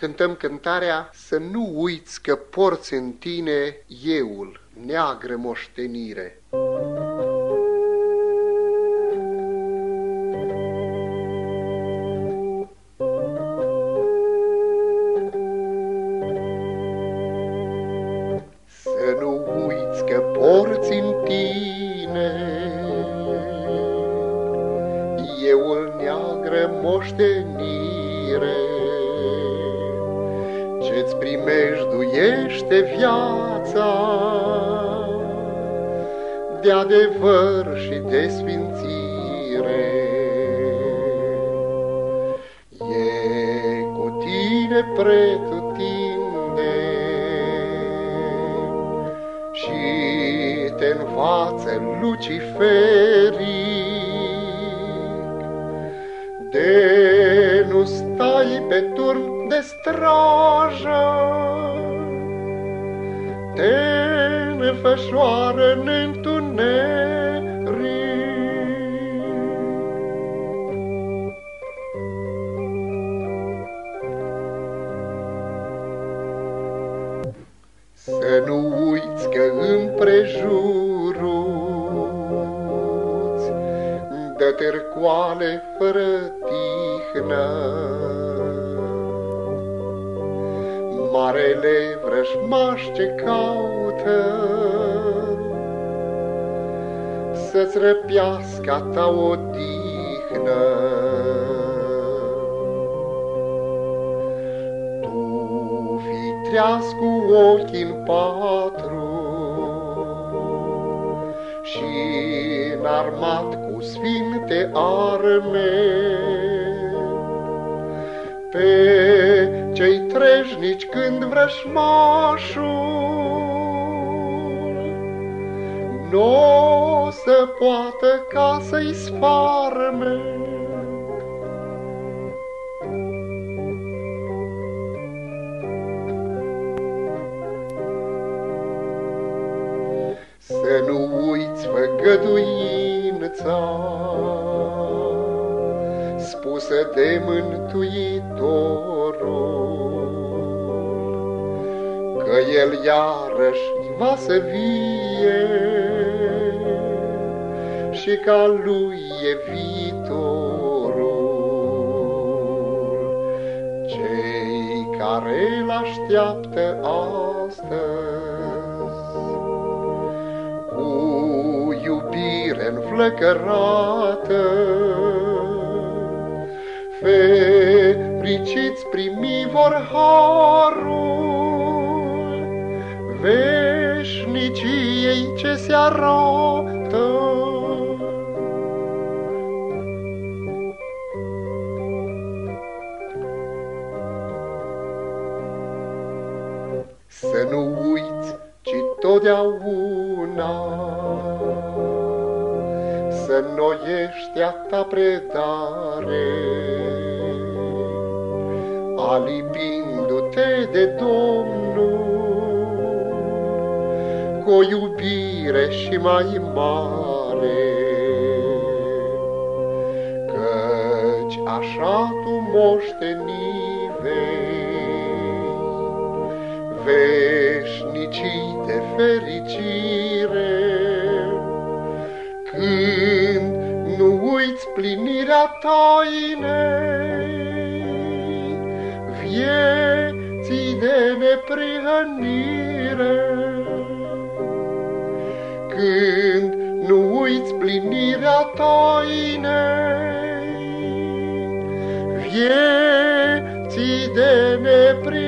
cântăm cântarea Să nu uiți că porți în tine euul, neagră moștenire. Să nu uiți că porți în tine euul neagră moștenire ce-ți primejduiește viața de adevăr și de sfințire. E cu tine pretutinde și te învață luciferic de nu stai pe turn de strajă te înfășoară în întuneric. Să nu uiți că împrejuruți de tercoale fără tihnă marele vrăjmaș ce caută Să-ți răpiască a ta odihnă. Tu fi treas cu ochii în patru și înarmat cu sfinte arme pe cei treșnici când vrășmașul nu să poată ca să-i sfarme. Să nu uiți făgăduința spusă de Mântuitorul, că El iarăși va să vie și ca Lui e viitorul. Cei care îl așteaptă astăzi înflăcărată, fericiți primi vor harul veșniciei ce se arată. Să nu uiți, ci totdeauna să noiești a ta predare, alipindu-te de Domnul cu o iubire și mai mare. Căci așa tu moșteni vei, veșnicii de fericire, când nu uiți plinirea tainei. Vieții de neprihănire. Când nu uiți plinirea tainei. Vieții de neprihănire,